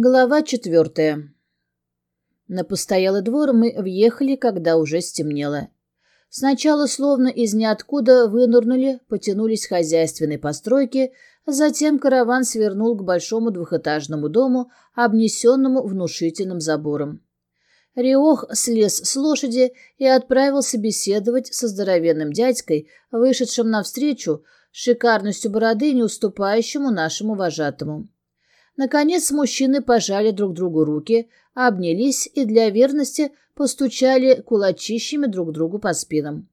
Глава четвертая. На постоялый двор мы въехали, когда уже стемнело. Сначала словно из ниоткуда вынурнули, потянулись хозяйственные постройки, затем караван свернул к большому двухэтажному дому, обнесенному внушительным забором. Риох слез с лошади и отправился беседовать со здоровенным дядькой, вышедшим навстречу, шикарностью бороды, не уступающему нашему вожатому. Наконец мужчины пожали друг другу руки, обнялись и для верности постучали кулачищами друг другу по спинам.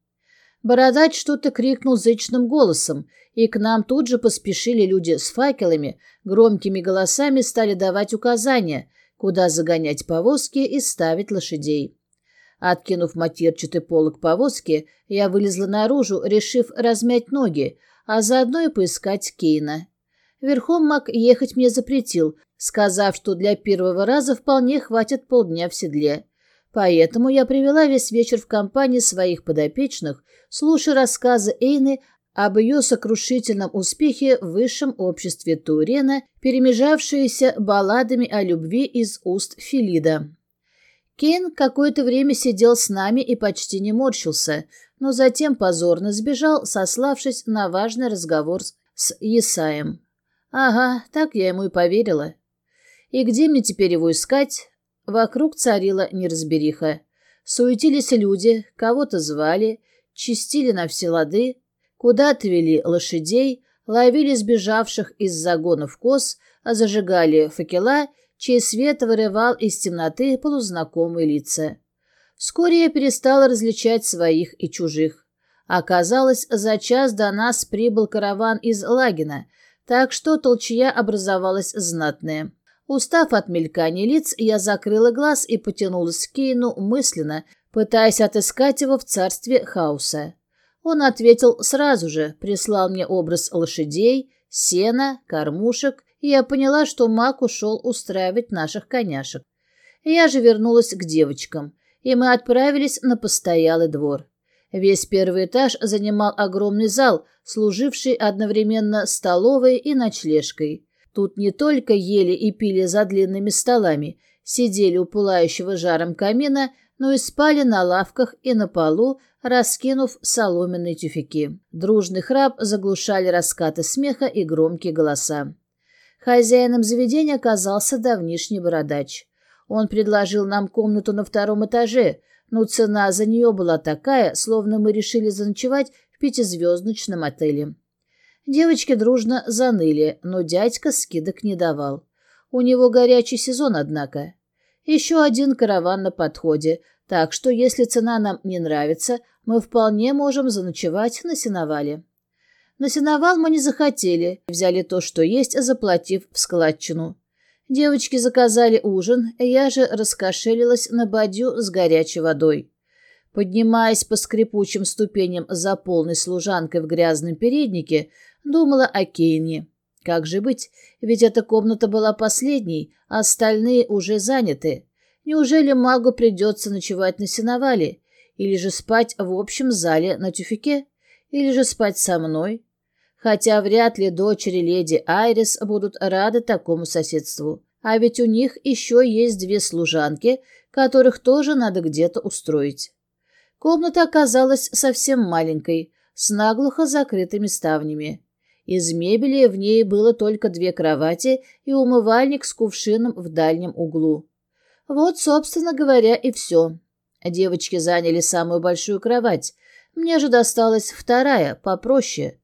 Бородач что-то крикнул зычным голосом, и к нам тут же поспешили люди с факелами, громкими голосами стали давать указания, куда загонять повозки и ставить лошадей. Откинув матерчатый полог повозки, я вылезла наружу, решив размять ноги, а заодно и поискать Кейна. Верхом маг ехать мне запретил, сказав, что для первого раза вполне хватит полдня в седле. Поэтому я провела весь вечер в компании своих подопечных, слушая рассказы Эйны об ее сокрушительном успехе в высшем обществе Турена, перемежавшиеся балладами о любви из уст Филида. Кейн какое-то время сидел с нами и почти не морщился, но затем позорно сбежал, сославшись на важный разговор с Исаем. Ага, так я ему и поверила. И где мне теперь его искать? Вокруг царила неразбериха. Суетились люди, кого-то звали, чистили на все лады, куда-то вели лошадей, ловили сбежавших из загонов коз, а зажигали факела, чей свет вырывал из темноты полузнакомые лица. Вскоре я перестала различать своих и чужих. Оказалось, за час до нас прибыл караван из Лагина, так что толчья образовалась знатная. Устав от мелькания лиц, я закрыла глаз и потянулась к Кейну мысленно, пытаясь отыскать его в царстве хаоса. Он ответил сразу же, прислал мне образ лошадей, сена, кормушек, и я поняла, что маг ушел устраивать наших коняшек. Я же вернулась к девочкам, и мы отправились на постоялый двор. Весь первый этаж занимал огромный зал, служивший одновременно столовой и ночлежкой. Тут не только ели и пили за длинными столами, сидели у пылающего жаром камина, но и спали на лавках и на полу, раскинув соломенные тюфяки. Дружный храп заглушали раскаты смеха и громкие голоса. Хозяином заведения оказался давнишний бородач. Он предложил нам комнату на втором этаже — но цена за нее была такая, словно мы решили заночевать в пятизвездочном отеле. Девочки дружно заныли, но дядька скидок не давал. У него горячий сезон, однако. Еще один караван на подходе, так что если цена нам не нравится, мы вполне можем заночевать на сеновале. На сеновал мы не захотели, взяли то, что есть, заплатив в складчину. Девочки заказали ужин, я же раскошелилась на бадью с горячей водой. Поднимаясь по скрипучим ступеням за полной служанкой в грязном переднике, думала о Кейне. Как же быть, ведь эта комната была последней, а остальные уже заняты. Неужели магу придется ночевать на сеновале? Или же спать в общем зале на тюфике? Или же спать со мной? Хотя вряд ли дочери леди Айрис будут рады такому соседству. А ведь у них еще есть две служанки, которых тоже надо где-то устроить. Комната оказалась совсем маленькой, с наглухо закрытыми ставнями. Из мебели в ней было только две кровати и умывальник с кувшином в дальнем углу. Вот, собственно говоря, и все. Девочки заняли самую большую кровать. Мне же досталась вторая, попроще.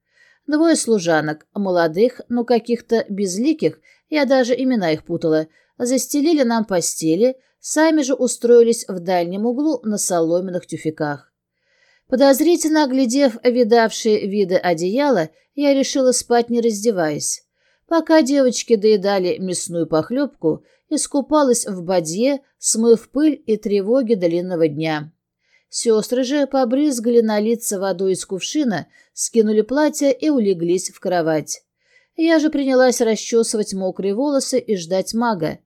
Двое служанок, молодых, но каких-то безликих, я даже имена их путала, застелили нам постели, сами же устроились в дальнем углу на соломенных тюфяках. Подозрительно оглядев видавшие виды одеяла, я решила спать не раздеваясь. Пока девочки доедали мясную похлебку, искупалась в бадье, смыв пыль и тревоги длинного дня. Сестры же побрызгали на лица водой из кувшина, скинули платья и улеглись в кровать. Я же принялась расчесывать мокрые волосы и ждать мага.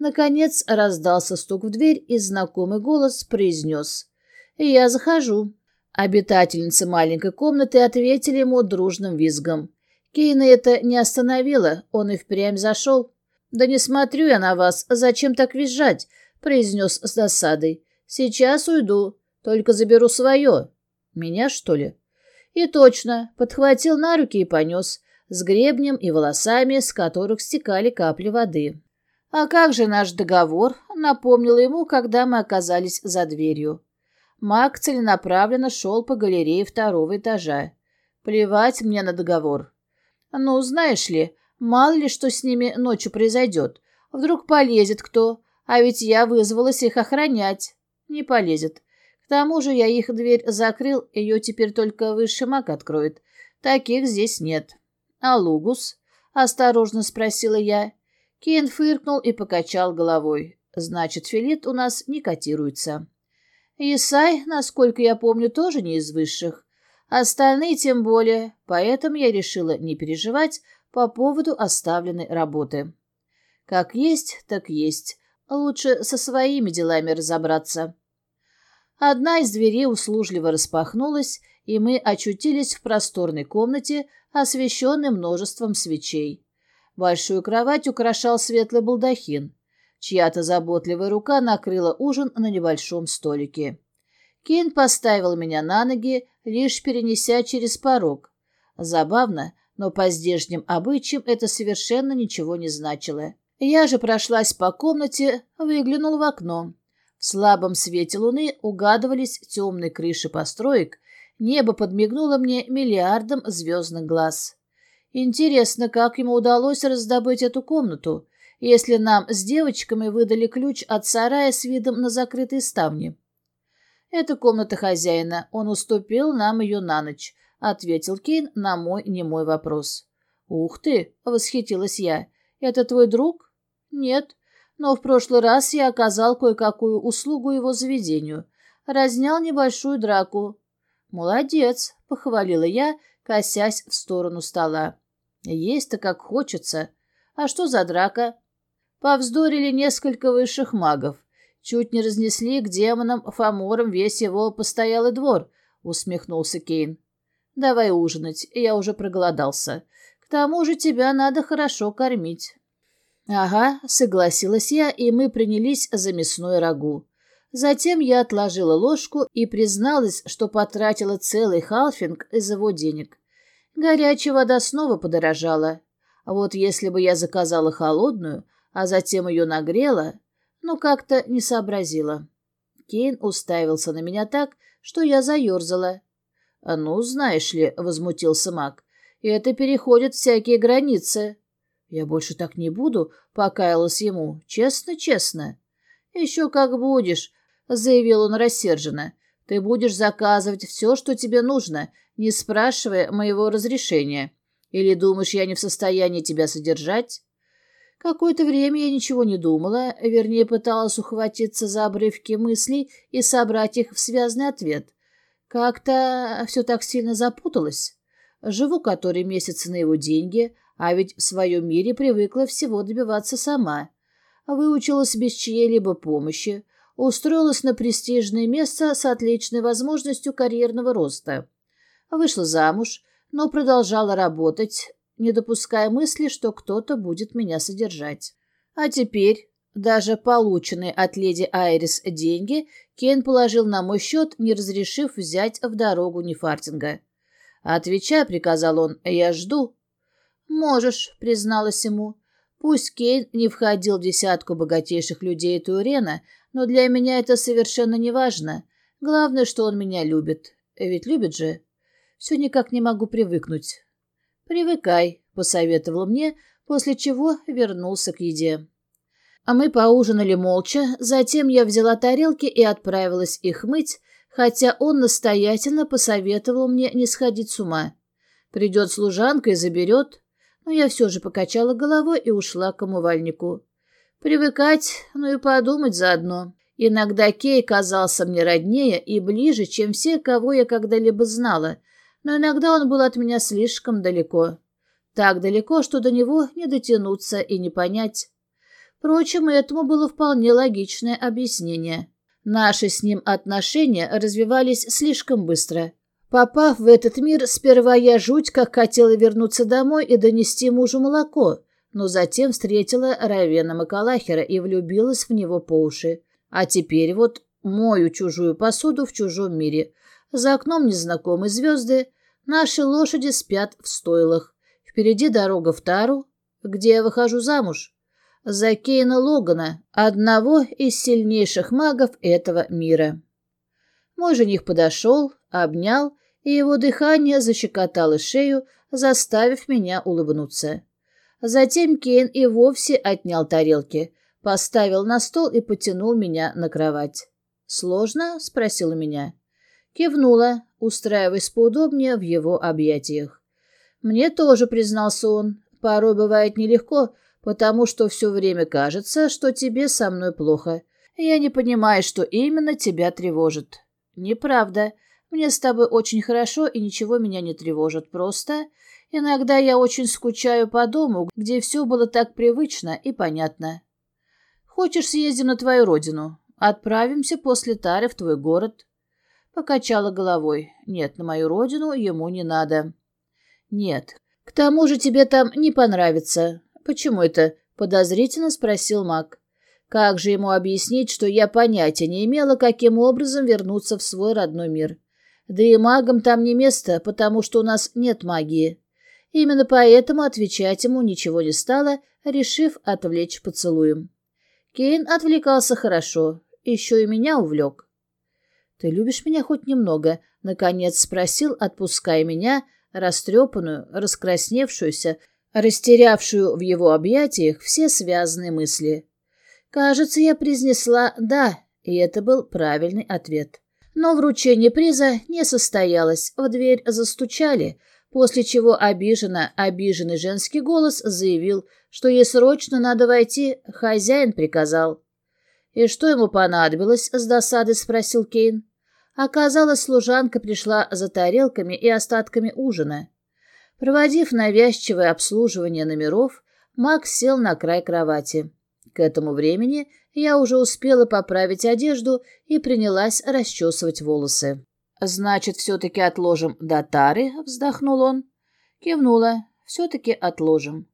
Наконец раздался стук в дверь, и знакомый голос произнес «Я захожу». Обитательницы маленькой комнаты ответили ему дружным визгом. Кейна это не остановило, он и впрямь зашел. «Да не смотрю я на вас. Зачем так визжать?» — произнес с досадой. «Сейчас уйду. Только заберу свое». «Меня, что ли?» И точно, подхватил на руки и понес, с гребнем и волосами, с которых стекали капли воды. «А как же наш договор?» — напомнила ему, когда мы оказались за дверью. Маг целенаправленно шел по галерее второго этажа. Плевать мне на договор. Ну, знаешь ли, мало ли что с ними ночью произойдет. Вдруг полезет кто, а ведь я вызвалась их охранять. Не полезет. Тому же я их дверь закрыл, ее теперь только высший маг откроет. Таких здесь нет. А Лугус? Осторожно спросила я. Кен фыркнул и покачал головой. Значит, филит у нас не котируется. Исай, насколько я помню, тоже не из высших. Остальные тем более, поэтому я решила не переживать по поводу оставленной работы. Как есть, так есть. Лучше со своими делами разобраться. Одна из дверей услужливо распахнулась, и мы очутились в просторной комнате, освещенной множеством свечей. Большую кровать украшал светлый балдахин. Чья-то заботливая рука накрыла ужин на небольшом столике. Кейн поставил меня на ноги, лишь перенеся через порог. Забавно, но по здешним обычаям это совершенно ничего не значило. Я же прошлась по комнате, выглянул в окно. В слабом свете луны угадывались темные крыши построек, небо подмигнуло мне миллиардом звездных глаз. Интересно, как ему удалось раздобыть эту комнату, если нам с девочками выдали ключ от сарая с видом на закрытые ставни. «Это комната хозяина, он уступил нам ее на ночь», — ответил Кейн на мой немой вопрос. «Ух ты!» — восхитилась я. «Это твой друг?» «Нет, но в прошлый раз я оказал кое-какую услугу его заведению. Разнял небольшую драку». «Молодец!» — похвалила я, косясь в сторону стола. Есть-то как хочется. А что за драка? Повздорили несколько высших магов. Чуть не разнесли к демонам Фоморам весь его постоялый двор, усмехнулся Кейн. Давай ужинать, я уже проголодался. К тому же тебя надо хорошо кормить. Ага, согласилась я, и мы принялись за мясной рагу. Затем я отложила ложку и призналась, что потратила целый халфинг из его денег. Горячая вода снова подорожала. А вот если бы я заказала холодную, а затем ее нагрела, ну, как-то не сообразила. Кейн уставился на меня так, что я заерзала. «А «Ну, знаешь ли», — возмутился маг, — «это переходит всякие границы». «Я больше так не буду», — покаялась ему. «Честно-честно». «Еще как будешь», — заявил он рассерженно. «Ты будешь заказывать все, что тебе нужно, не спрашивая моего разрешения. Или думаешь, я не в состоянии тебя содержать? Какое-то время я ничего не думала, вернее, пыталась ухватиться за обрывки мыслей и собрать их в связный ответ. Как-то все так сильно запуталось. Живу который месяц на его деньги, а ведь в своем мире привыкла всего добиваться сама. Выучилась без чьей-либо помощи, устроилась на престижное место с отличной возможностью карьерного роста. Вышла замуж, но продолжала работать, не допуская мысли, что кто-то будет меня содержать. А теперь даже полученные от леди Айрис деньги Кен положил на мой счет, не разрешив взять в дорогу Нефартинга. «Отвечай», — приказал он, — «я жду». «Можешь», — призналась ему. Пусть Кейн не входил в десятку богатейших людей Туэрена, но для меня это совершенно не важно. Главное, что он меня любит. Ведь любит же. Все никак не могу привыкнуть. «Привыкай», — посоветовал мне, после чего вернулся к еде. А мы поужинали молча, затем я взяла тарелки и отправилась их мыть, хотя он настоятельно посоветовал мне не сходить с ума. Придет служанка и заберет, но я все же покачала головой и ушла к умывальнику. Привыкать, ну и подумать заодно. Иногда Кей казался мне роднее и ближе, чем все, кого я когда-либо знала — но иногда он был от меня слишком далеко. Так далеко, что до него не дотянуться и не понять. Впрочем, этому было вполне логичное объяснение. Наши с ним отношения развивались слишком быстро. Попав в этот мир, сперва я жуть как хотела вернуться домой и донести мужу молоко, но затем встретила Равена Макалахера и влюбилась в него по уши. А теперь вот мою чужую посуду в чужом мире. За окном незнакомые звезды, наши лошади спят в стойлах. Впереди дорога в Тару, где я выхожу замуж. За Кейна Логана, одного из сильнейших магов этого мира. Мой жених подошел, обнял, и его дыхание защекотало шею, заставив меня улыбнуться. Затем Кейн и вовсе отнял тарелки, поставил на стол и потянул меня на кровать. «Сложно?» — спросила меня. Кивнула, устраиваясь поудобнее в его объятиях. «Мне тоже», — признался он, — «порой бывает нелегко, потому что все время кажется, что тебе со мной плохо. Я не понимаю, что именно тебя тревожит». «Неправда. Мне с тобой очень хорошо, и ничего меня не тревожит. Просто иногда я очень скучаю по дому, где все было так привычно и понятно. Хочешь, съездим на твою родину? Отправимся после Тары в твой город?» Покачала головой. «Нет, на мою родину ему не надо». «Нет. К тому же тебе там не понравится». «Почему это?» — подозрительно спросил маг. «Как же ему объяснить, что я понятия не имела, каким образом вернуться в свой родной мир?» Да и магам там не место, потому что у нас нет магии. Именно поэтому отвечать ему ничего не стало, решив отвлечь поцелуем. Кейн отвлекался хорошо, еще и меня увлек. «Ты любишь меня хоть немного?» — наконец спросил, отпуская меня, растрепанную, раскрасневшуюся, растерявшую в его объятиях все связанные мысли. Кажется, я произнесла «да», и это был правильный ответ. Но вручение приза не состоялось, в дверь застучали, после чего обиженно обиженный женский голос заявил, что ей срочно надо войти, хозяин приказал. «И что ему понадобилось?» — с досадой спросил Кейн. Оказалось, служанка пришла за тарелками и остатками ужина. Проводив навязчивое обслуживание номеров, Макс сел на край кровати. К этому времени я уже успела поправить одежду и принялась расчесывать волосы. «Значит, все-таки отложим до тары?» — вздохнул он. Кивнула. «Все-таки отложим.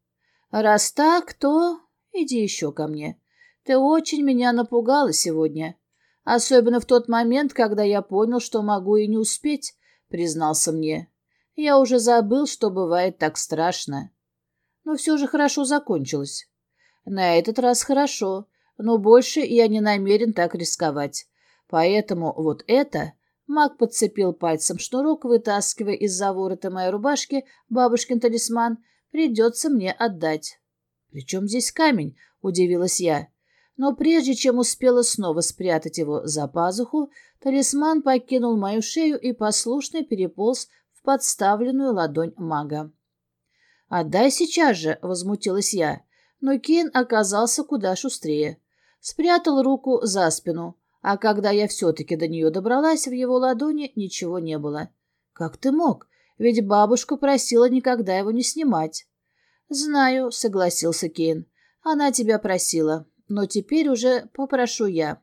Раз так, то иди еще ко мне. Ты очень меня напугала сегодня. Особенно в тот момент, когда я понял, что могу и не успеть», — признался мне. «Я уже забыл, что бывает так страшно. Но все же хорошо закончилось. На этот раз хорошо, но больше я не намерен так рисковать. Поэтому вот это... Маг подцепил пальцем шнурок, вытаскивая из-за ворота моей рубашки бабушкин талисман. Придется мне отдать. «Причем здесь камень?» — удивилась я. Но прежде чем успела снова спрятать его за пазуху, талисман покинул мою шею и послушно переполз в подставленную ладонь мага. «Отдай сейчас же!» — возмутилась я но Кейн оказался куда шустрее. Спрятал руку за спину, а когда я все-таки до нее добралась, в его ладони ничего не было. «Как ты мог? Ведь бабушка просила никогда его не снимать». «Знаю», — согласился Кейн. «Она тебя просила, но теперь уже попрошу я.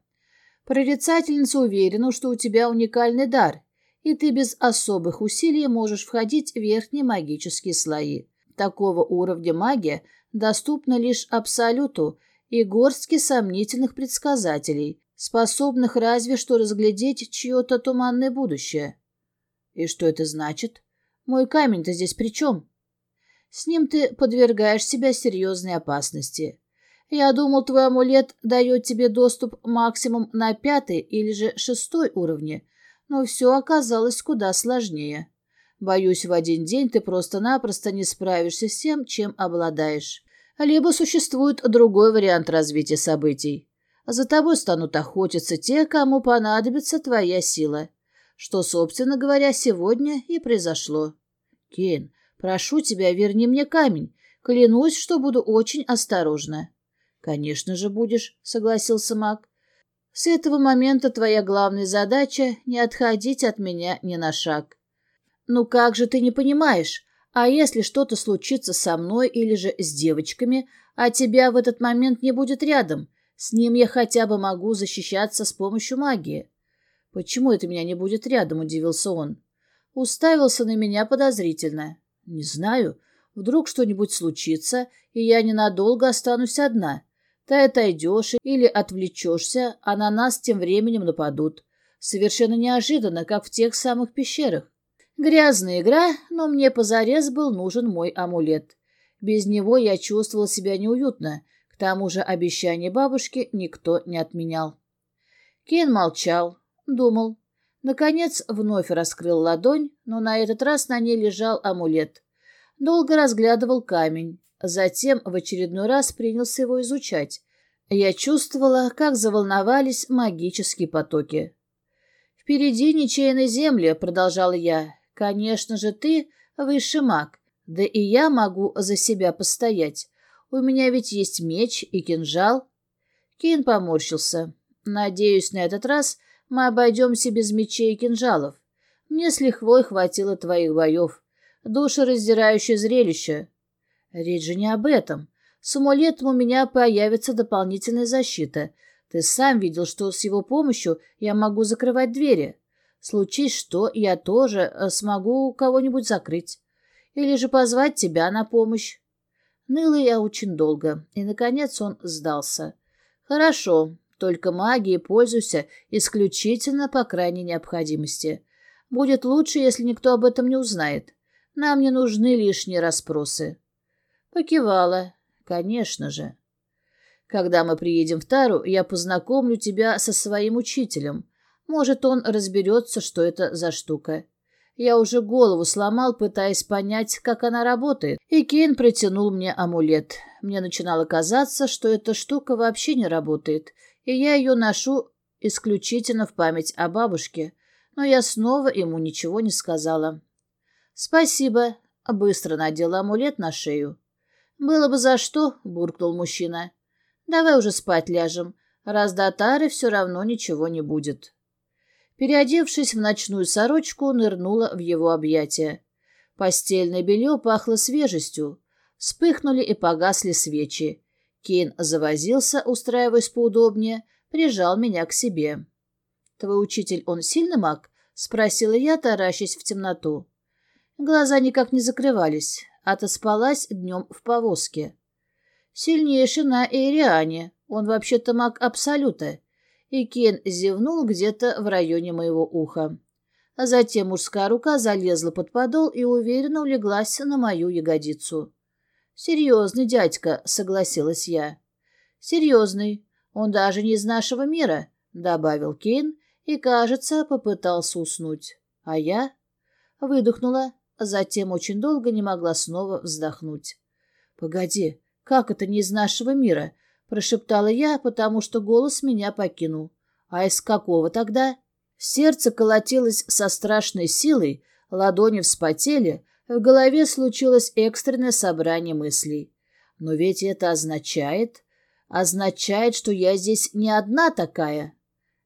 Прорицательница уверена, что у тебя уникальный дар, и ты без особых усилий можешь входить в верхние магические слои. Такого уровня магия доступна лишь Абсолюту и горстке сомнительных предсказателей, способных разве что разглядеть чье-то туманное будущее. И что это значит? Мой камень-то здесь при чем? С ним ты подвергаешь себя серьезной опасности. Я думал, твой амулет дает тебе доступ максимум на пятый или же шестой уровне, но все оказалось куда сложнее. Боюсь, в один день ты просто-напросто не справишься с тем, чем обладаешь либо существует другой вариант развития событий. За тобой станут охотиться те, кому понадобится твоя сила. Что, собственно говоря, сегодня и произошло. Кейн, прошу тебя, верни мне камень. Клянусь, что буду очень осторожна. Конечно же будешь, согласился маг. С этого момента твоя главная задача — не отходить от меня ни на шаг. Ну как же ты не понимаешь? А если что-то случится со мной или же с девочками, а тебя в этот момент не будет рядом, с ним я хотя бы могу защищаться с помощью магии. Почему это меня не будет рядом, удивился он. Уставился на меня подозрительно. Не знаю. Вдруг что-нибудь случится, и я ненадолго останусь одна. Ты отойдешь или отвлечешься, а на нас тем временем нападут. Совершенно неожиданно, как в тех самых пещерах. Грязная игра, но мне позарез был нужен мой амулет. Без него я чувствовал себя неуютно, к тому же обещание бабушки никто не отменял. Кен молчал, думал. Наконец вновь раскрыл ладонь, но на этот раз на ней лежал амулет. Долго разглядывал камень, затем в очередной раз принялся его изучать. Я чувствовала, как заволновались магические потоки. «Впереди ничейной земли», — продолжал я. «Конечно же, ты высший маг, да и я могу за себя постоять. У меня ведь есть меч и кинжал». Кин поморщился. «Надеюсь, на этот раз мы обойдемся без мечей и кинжалов. Мне с лихвой хватило твоих боев. Душераздирающее зрелище. Речь же не об этом. С амулетом у меня появится дополнительная защита. Ты сам видел, что с его помощью я могу закрывать двери. Случись что, я тоже э, смогу кого-нибудь закрыть. Или же позвать тебя на помощь. Ныла я очень долго, и, наконец, он сдался. Хорошо, только магией пользуйся исключительно по крайней необходимости. Будет лучше, если никто об этом не узнает. Нам не нужны лишние расспросы. Покивала. Конечно же. Когда мы приедем в Тару, я познакомлю тебя со своим учителем. Может, он разберется, что это за штука. Я уже голову сломал, пытаясь понять, как она работает, и Кейн протянул мне амулет. Мне начинало казаться, что эта штука вообще не работает, и я ее ношу исключительно в память о бабушке, но я снова ему ничего не сказала. «Спасибо», — быстро надела амулет на шею. «Было бы за что», — буркнул мужчина. «Давай уже спать ляжем, раз до тары все равно ничего не будет». Переодевшись в ночную сорочку, нырнула в его объятия. Постельное белье пахло свежестью. Вспыхнули и погасли свечи. Кейн завозился, устраиваясь поудобнее, прижал меня к себе. «Твой учитель, он сильный маг?» — спросила я, таращась в темноту. Глаза никак не закрывались. Отоспалась днем в повозке. Сильнейший на Эриане. Он вообще-то маг Абсолюта. И Кен зевнул где-то в районе моего уха. А затем мужская рука залезла под подол и уверенно улеглась на мою ягодицу. «Серьезный дядька», — согласилась я. «Серьезный. Он даже не из нашего мира», — добавил Кейн и, кажется, попытался уснуть. А я выдохнула, Затем очень долго не могла снова вздохнуть. «Погоди, как это не из нашего мира?» — прошептала я, потому что голос меня покинул. «А из какого тогда?» Сердце колотилось со страшной силой, ладони вспотели, в голове случилось экстренное собрание мыслей. Но ведь это означает... Означает, что я здесь не одна такая.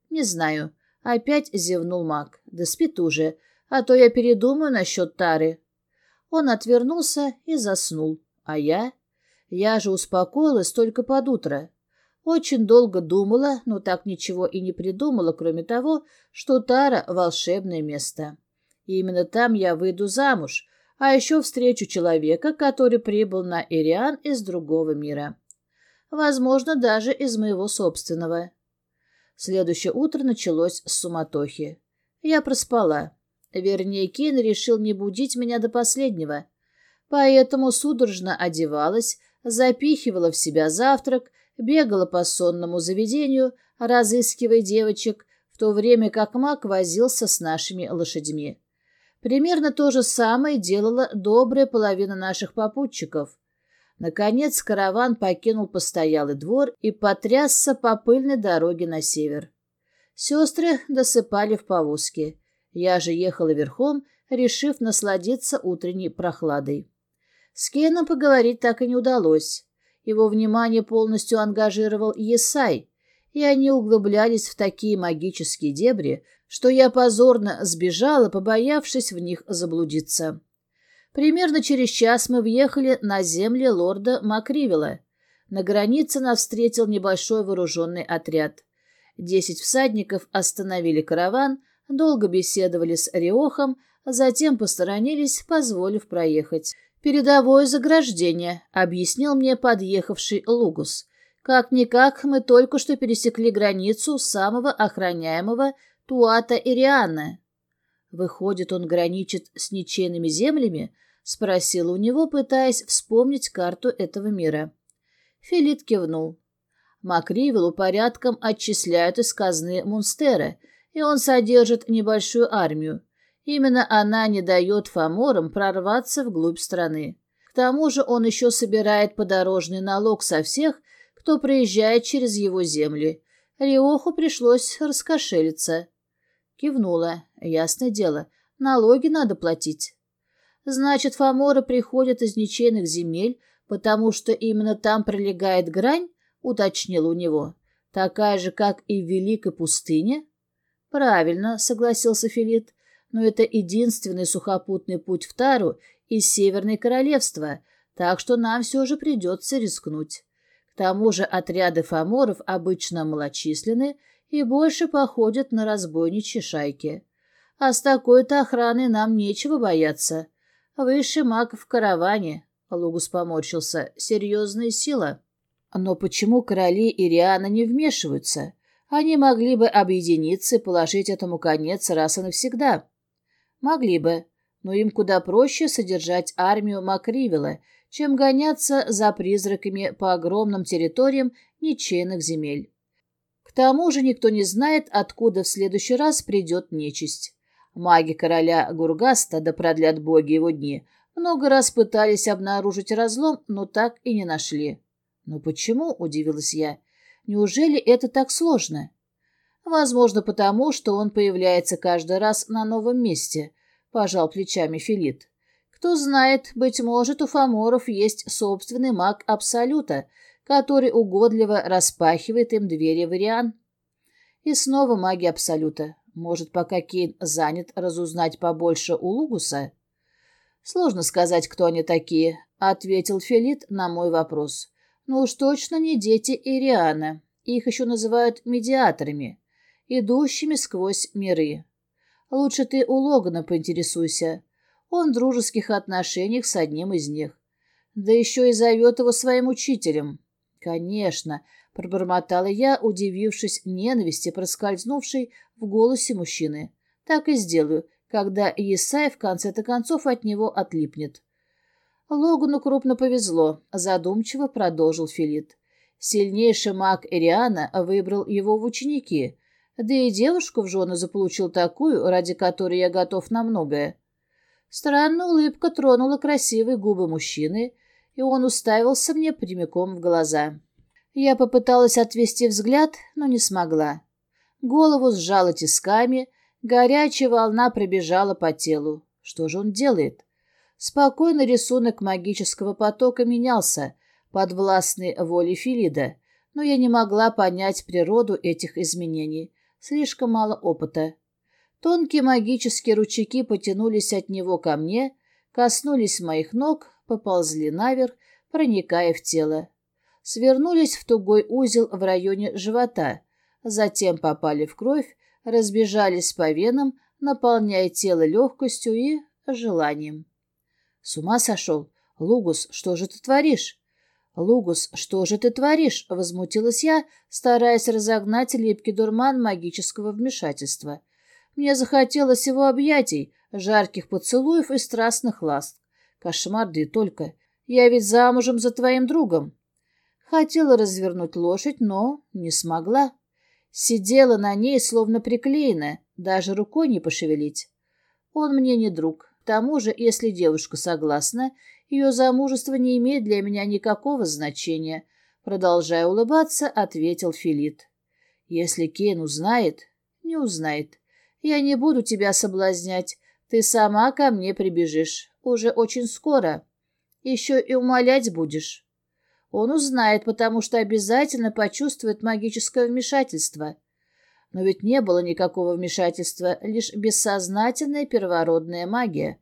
Не знаю. Опять зевнул маг. Да спит уже а то я передумаю насчет Тары. Он отвернулся и заснул, а я... Я же успокоилась только под утро. Очень долго думала, но так ничего и не придумала, кроме того, что Тара — волшебное место. И именно там я выйду замуж, а еще встречу человека, который прибыл на Ириан из другого мира. Возможно, даже из моего собственного. Следующее утро началось с суматохи. Я проспала. Вернее, Кин решил не будить меня до последнего. Поэтому судорожно одевалась, запихивала в себя завтрак, бегала по сонному заведению, разыскивая девочек, в то время как маг возился с нашими лошадьми. Примерно то же самое делала добрая половина наших попутчиков. Наконец караван покинул постоялый двор и потрясся по пыльной дороге на север. Сестры досыпали в повозке. Я же ехала верхом, решив насладиться утренней прохладой. С Кеном поговорить так и не удалось. Его внимание полностью ангажировал Есай, и они углублялись в такие магические дебри, что я позорно сбежала, побоявшись в них заблудиться. Примерно через час мы въехали на земли лорда Макривела. На границе нас встретил небольшой вооруженный отряд. Десять всадников остановили караван, долго беседовали с Риохом, затем посторонились, позволив проехать. «Передовое заграждение», — объяснил мне подъехавший Лугус. «Как-никак мы только что пересекли границу самого охраняемого Туата Ириана». «Выходит, он граничит с ничейными землями?» — спросила у него, пытаясь вспомнить карту этого мира. Филит кивнул. Макривелу порядком отчисляют из казны Мунстера, и он содержит небольшую армию. Именно она не дает фаморам прорваться вглубь страны. К тому же он еще собирает подорожный налог со всех, кто проезжает через его земли. Риоху пришлось раскошелиться. Кивнула. Ясное дело, налоги надо платить. Значит, фаморы приходят из ничейных земель, потому что именно там пролегает грань, уточнил у него. Такая же, как и в Великой пустыне? Правильно, согласился Филит но это единственный сухопутный путь в Тару из Северной Королевства, так что нам все же придется рискнуть. К тому же отряды фаморов обычно малочисленны и больше походят на разбойничьи шайки. А с такой-то охраной нам нечего бояться. Высший маг в караване, — Лугус поморщился, — серьезная сила. Но почему короли Ириана не вмешиваются? Они могли бы объединиться и положить этому конец раз и навсегда. Могли бы, но им куда проще содержать армию Макривела, чем гоняться за призраками по огромным территориям ничейных земель. К тому же никто не знает, откуда в следующий раз придет нечисть. Маги короля Гургаста, да продлят боги его дни, много раз пытались обнаружить разлом, но так и не нашли. «Но почему?» — удивилась я. «Неужели это так сложно?» Возможно, потому, что он появляется каждый раз на новом месте, — пожал плечами Филит. Кто знает, быть может, у фаморов есть собственный маг Абсолюта, который угодливо распахивает им двери в Ириан. И снова маги Абсолюта. Может, пока Кейн занят разузнать побольше у Лугуса? Сложно сказать, кто они такие, — ответил Филит на мой вопрос. Но уж точно не дети Ириана. Их еще называют медиаторами идущими сквозь миры. Лучше ты у Логана поинтересуйся. Он в дружеских отношениях с одним из них. Да еще и зовет его своим учителем. Конечно, пробормотала я, удивившись ненависти, проскользнувшей в голосе мужчины. Так и сделаю, когда Есай в конце-то концов от него отлипнет. Логану крупно повезло, задумчиво продолжил Филит. Сильнейший маг Эриана выбрал его в ученики, да и девушку в жены заполучил такую, ради которой я готов на многое. Странная улыбка тронула красивые губы мужчины, и он уставился мне прямиком в глаза. Я попыталась отвести взгляд, но не смогла. Голову сжала тисками, горячая волна пробежала по телу. Что же он делает? Спокойный рисунок магического потока менялся, под властной волей Филида, но я не могла понять природу этих изменений, слишком мало опыта. Тонкие магические ручейки потянулись от него ко мне, коснулись моих ног, поползли наверх, проникая в тело. Свернулись в тугой узел в районе живота, затем попали в кровь, разбежались по венам, наполняя тело легкостью и желанием. С ума сошел? Лугус, что же ты творишь? «Лугус, что же ты творишь?» — возмутилась я, стараясь разогнать липкий дурман магического вмешательства. Мне захотелось его объятий, жарких поцелуев и страстных ласк. Кошмар, да и только. Я ведь замужем за твоим другом. Хотела развернуть лошадь, но не смогла. Сидела на ней, словно приклеенная, даже рукой не пошевелить. Он мне не друг. К тому же, если девушка согласна, ее замужество не имеет для меня никакого значения, продолжая улыбаться, ответил Филит. Если Кен узнает, не узнает. Я не буду тебя соблазнять. Ты сама ко мне прибежишь. Уже очень скоро. Еще и умолять будешь. Он узнает, потому что обязательно почувствует магическое вмешательство. Но ведь не было никакого вмешательства, лишь бессознательная первородная магия.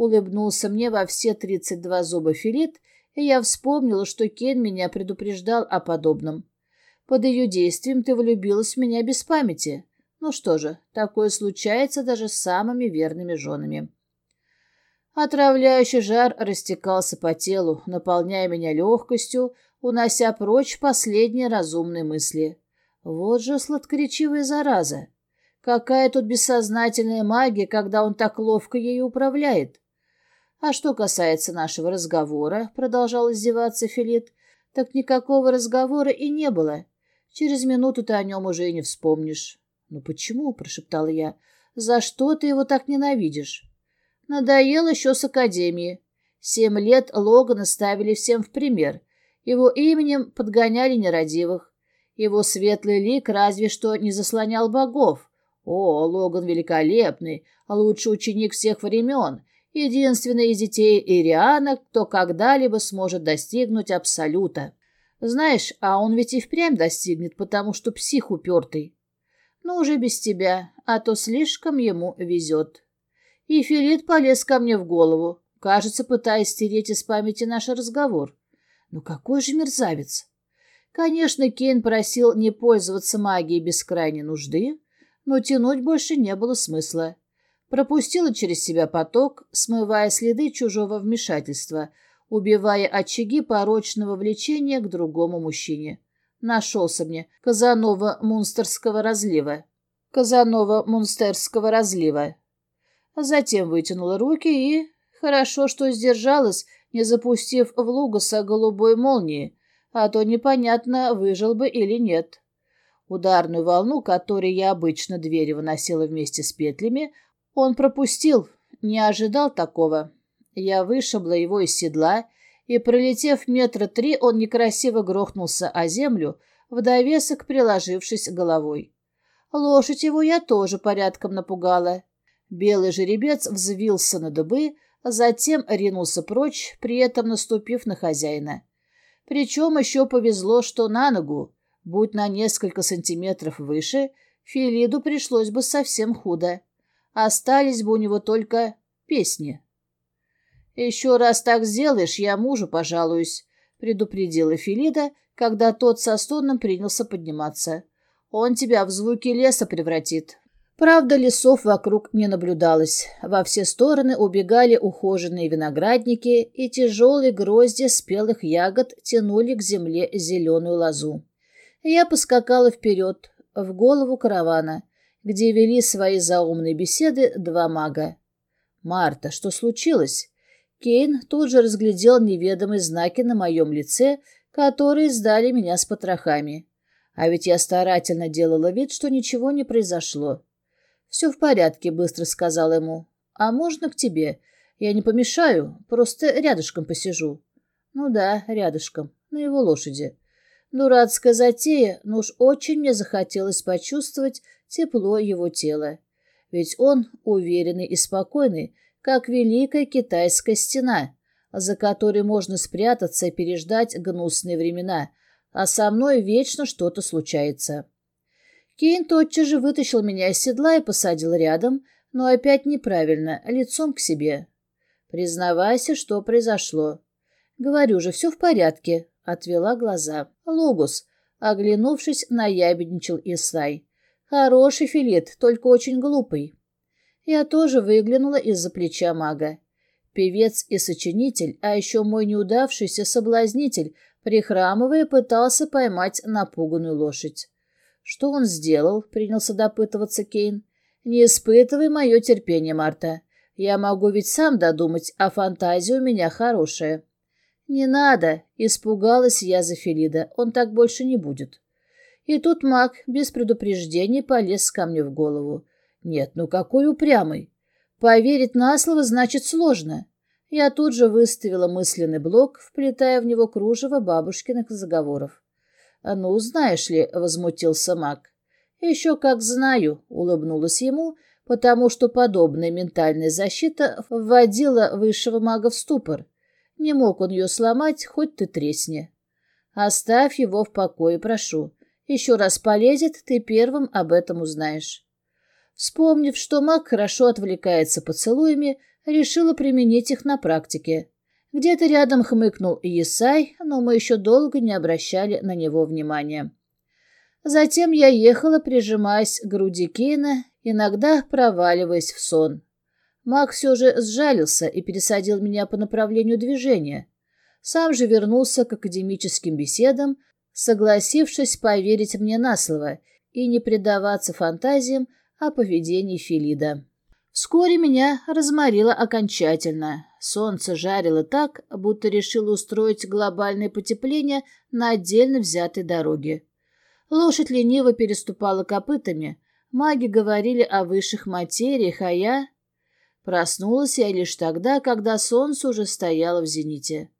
Улыбнулся мне во все тридцать два зуба Филит, и я вспомнила, что Кен меня предупреждал о подобном. Под ее действием ты влюбилась в меня без памяти. Ну что же, такое случается даже с самыми верными женами. Отравляющий жар растекался по телу, наполняя меня легкостью, унося прочь последние разумные мысли. Вот же сладкоречивая зараза! Какая тут бессознательная магия, когда он так ловко ею управляет? А что касается нашего разговора, — продолжал издеваться Филит, — так никакого разговора и не было. Через минуту ты о нем уже и не вспомнишь. — Ну почему? — прошептала я. — За что ты его так ненавидишь? Надоел еще с академии. Семь лет Логана ставили всем в пример. Его именем подгоняли нерадивых. Его светлый лик разве что не заслонял богов. О, Логан великолепный, лучший ученик всех времен, единственный из детей Ириана, кто когда-либо сможет достигнуть абсолюта. Знаешь, а он ведь и впрямь достигнет, потому что псих упертый. Но уже без тебя, а то слишком ему везет. И Филит полез ко мне в голову, кажется, пытаясь стереть из памяти наш разговор. Ну какой же мерзавец! Конечно, Кейн просил не пользоваться магией без крайней нужды, но тянуть больше не было смысла. Пропустила через себя поток, смывая следы чужого вмешательства, убивая очаги порочного влечения к другому мужчине. Нашелся мне Казанова Мунстерского разлива. Казанова Мунстерского разлива. Затем вытянула руки и... Хорошо, что сдержалась, не запустив в Лугаса голубой молнии, а то непонятно, выжил бы или нет. Ударную волну, которой я обычно двери выносила вместе с петлями, он пропустил, не ожидал такого. Я вышибла его из седла, и, пролетев метра три, он некрасиво грохнулся о землю, в довесок приложившись головой. Лошадь его я тоже порядком напугала. Белый жеребец взвился на дыбы, затем ринулся прочь, при этом наступив на хозяина. Причем еще повезло, что на ногу, будь на несколько сантиметров выше, Филиду пришлось бы совсем худо. Остались бы у него только песни. «Еще раз так сделаешь, я мужу пожалуюсь», — предупредила Филида, когда тот со стоном принялся подниматься. «Он тебя в звуки леса превратит». Правда, лесов вокруг не наблюдалось. Во все стороны убегали ухоженные виноградники, и тяжелые грозди спелых ягод тянули к земле зеленую лозу. Я поскакала вперед, в голову каравана, где вели свои заумные беседы два мага. «Марта, что случилось?» Кейн тут же разглядел неведомые знаки на моем лице, которые сдали меня с потрохами. А ведь я старательно делала вид, что ничего не произошло. «Все в порядке», — быстро сказал ему. «А можно к тебе? Я не помешаю, просто рядышком посижу». «Ну да, рядышком, на его лошади». Дурацкая затея, но уж очень мне захотелось почувствовать тепло его тела. Ведь он уверенный и спокойный, как великая китайская стена, за которой можно спрятаться и переждать гнусные времена, а со мной вечно что-то случается. Кейн тотчас же вытащил меня из седла и посадил рядом, но опять неправильно, лицом к себе. «Признавайся, что произошло». «Говорю же, все в порядке», — отвела глаза. «Логус», — оглянувшись, наябедничал Исай. «Хороший филет, только очень глупый». Я тоже выглянула из-за плеча мага. Певец и сочинитель, а еще мой неудавшийся соблазнитель, прихрамывая, пытался поймать напуганную лошадь. «Что он сделал?» — принялся допытываться Кейн. «Не испытывай мое терпение, Марта. Я могу ведь сам додумать, а фантазия у меня хорошая». «Не надо!» — испугалась я за Филида. «Он так больше не будет». И тут маг без предупреждения полез ко мне в голову. «Нет, ну какой упрямый! Поверить на слово значит сложно». Я тут же выставила мысленный блок, вплетая в него кружево бабушкиных заговоров. «Ну, знаешь ли», — возмутился маг. «Еще как знаю», — улыбнулась ему, потому что подобная ментальная защита вводила высшего мага в ступор. Не мог он ее сломать, хоть ты тресни. «Оставь его в покое, прошу. Еще раз полезет, ты первым об этом узнаешь». Вспомнив, что маг хорошо отвлекается поцелуями, решила применить их на практике. Где-то рядом хмыкнул Исай, но мы еще долго не обращали на него внимания. Затем я ехала, прижимаясь к груди Кейна, иногда проваливаясь в сон. Маг все же сжалился и пересадил меня по направлению движения. Сам же вернулся к академическим беседам, согласившись поверить мне на слово и не предаваться фантазиям о поведении Филида. Вскоре меня разморило окончательно. Солнце жарило так, будто решило устроить глобальное потепление на отдельно взятой дороге. Лошадь лениво переступала копытами, маги говорили о высших материях, а я... Проснулась я лишь тогда, когда солнце уже стояло в зените.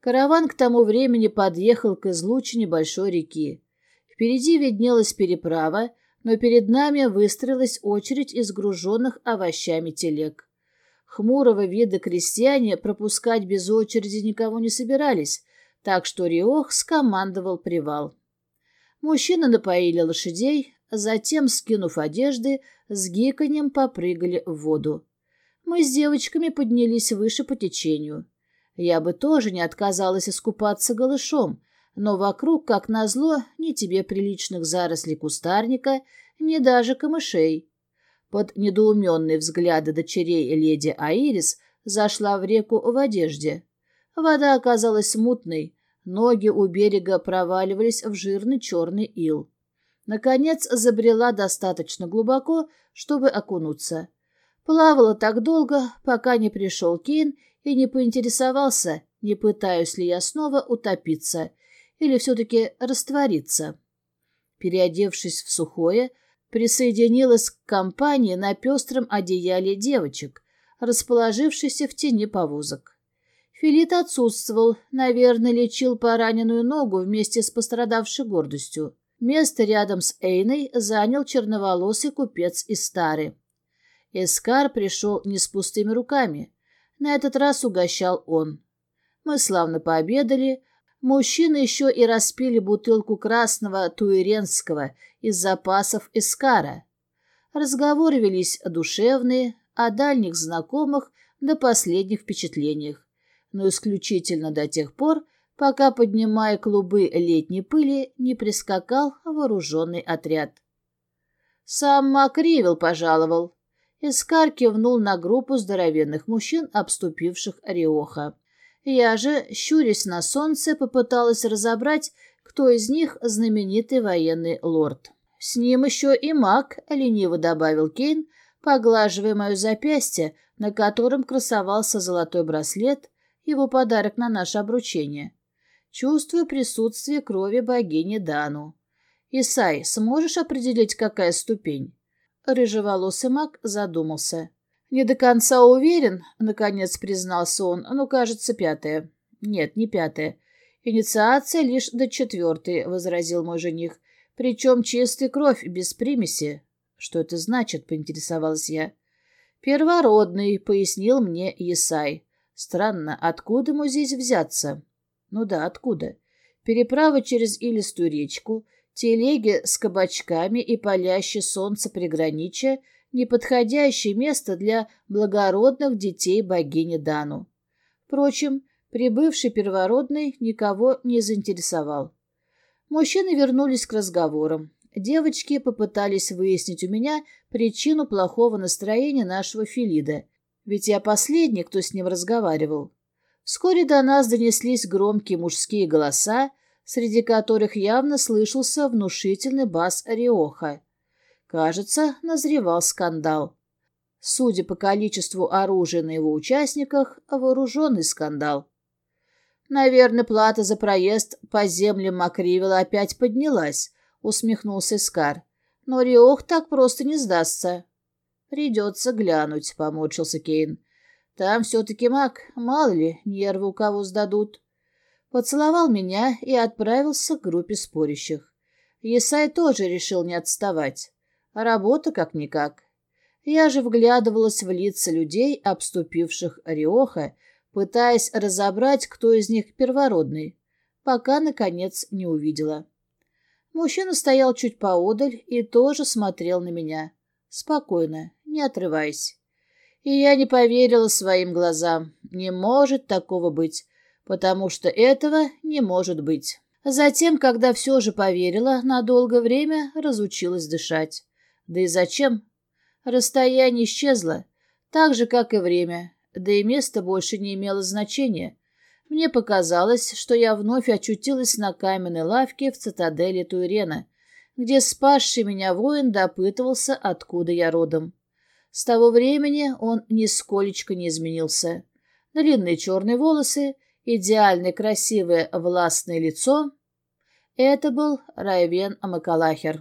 Караван к тому времени подъехал к излучине большой реки. Впереди виднелась переправа, но перед нами выстроилась очередь из груженных овощами телег. Хмурого вида крестьяне пропускать без очереди никого не собирались, так что Риох скомандовал привал. Мужчины напоили лошадей, затем, скинув одежды, с гиканьем попрыгали в воду. Мы с девочками поднялись выше по течению. Я бы тоже не отказалась искупаться голышом, но вокруг, как назло, ни тебе приличных зарослей кустарника, ни даже камышей. Под недоуменные взгляды дочерей леди Аирис зашла в реку в одежде. Вода оказалась мутной, ноги у берега проваливались в жирный черный ил. Наконец забрела достаточно глубоко, чтобы окунуться. Плавала так долго, пока не пришел Кейн и не поинтересовался, не пытаюсь ли я снова утопиться или все-таки раствориться. Переодевшись в сухое, присоединилась к компании на пестром одеяле девочек, расположившейся в тени повозок. Филит отсутствовал, наверное, лечил пораненную ногу вместе с пострадавшей гордостью. Место рядом с Эйной занял черноволосый купец из Стары. Эскар пришел не с пустыми руками. На этот раз угощал он. Мы славно пообедали. Мужчины еще и распили бутылку красного туиренского из запасов Эскара. Разговоры велись душевные, о дальних знакомых до последних впечатлениях, но исключительно до тех пор, пока, поднимая клубы летней пыли, не прискакал вооруженный отряд. Сам Макривел пожаловал. Искар кивнул на группу здоровенных мужчин, обступивших Риоха. Я же, щурясь на солнце, попыталась разобрать, кто из них знаменитый военный лорд. «С ним еще и маг», — лениво добавил Кейн, поглаживая мое запястье, на котором красовался золотой браслет, его подарок на наше обручение. Чувствую присутствие крови богини Дану. «Исай, сможешь определить, какая ступень?» Рыжеволосый маг задумался. «Не до конца уверен», — наконец признался он, — «ну, кажется, пятая». «Нет, не пятая. Инициация лишь до четвертой», — возразил мой жених. «Причем чистая кровь, без примеси». «Что это значит?» — поинтересовалась я. «Первородный», — пояснил мне Есай. «Странно, откуда ему здесь взяться?» «Ну да, откуда?» Переправа через Илистую речку, Телеги с кабачками и палящее солнце приграничья — неподходящее место для благородных детей богини Дану. Впрочем, прибывший первородный никого не заинтересовал. Мужчины вернулись к разговорам. Девочки попытались выяснить у меня причину плохого настроения нашего Филида, ведь я последний, кто с ним разговаривал. Вскоре до нас донеслись громкие мужские голоса, среди которых явно слышался внушительный бас Риоха. Кажется, назревал скандал. Судя по количеству оружия на его участниках, вооруженный скандал. «Наверное, плата за проезд по землям Макривела опять поднялась», — усмехнулся Скар. «Но Риох так просто не сдастся». «Придется глянуть», — поморщился Кейн. «Там все-таки маг, мало ли, нервы у кого сдадут» поцеловал меня и отправился к группе спорящих. Есай тоже решил не отставать. Работа как-никак. Я же вглядывалась в лица людей, обступивших Риоха, пытаясь разобрать, кто из них первородный, пока, наконец, не увидела. Мужчина стоял чуть поодаль и тоже смотрел на меня. Спокойно, не отрываясь. И я не поверила своим глазам. Не может такого быть потому что этого не может быть. Затем, когда все же поверила, на долгое время разучилась дышать. Да и зачем? Расстояние исчезло. Так же, как и время, да и место больше не имело значения. Мне показалось, что я вновь очутилась на каменной лавке в цитадели Туирена, где спасший меня воин допытывался, откуда я родом. С того времени он нисколечко не изменился. Длинные черные волосы, идеально красивое властное лицо. Это был Райвен Амакалахер.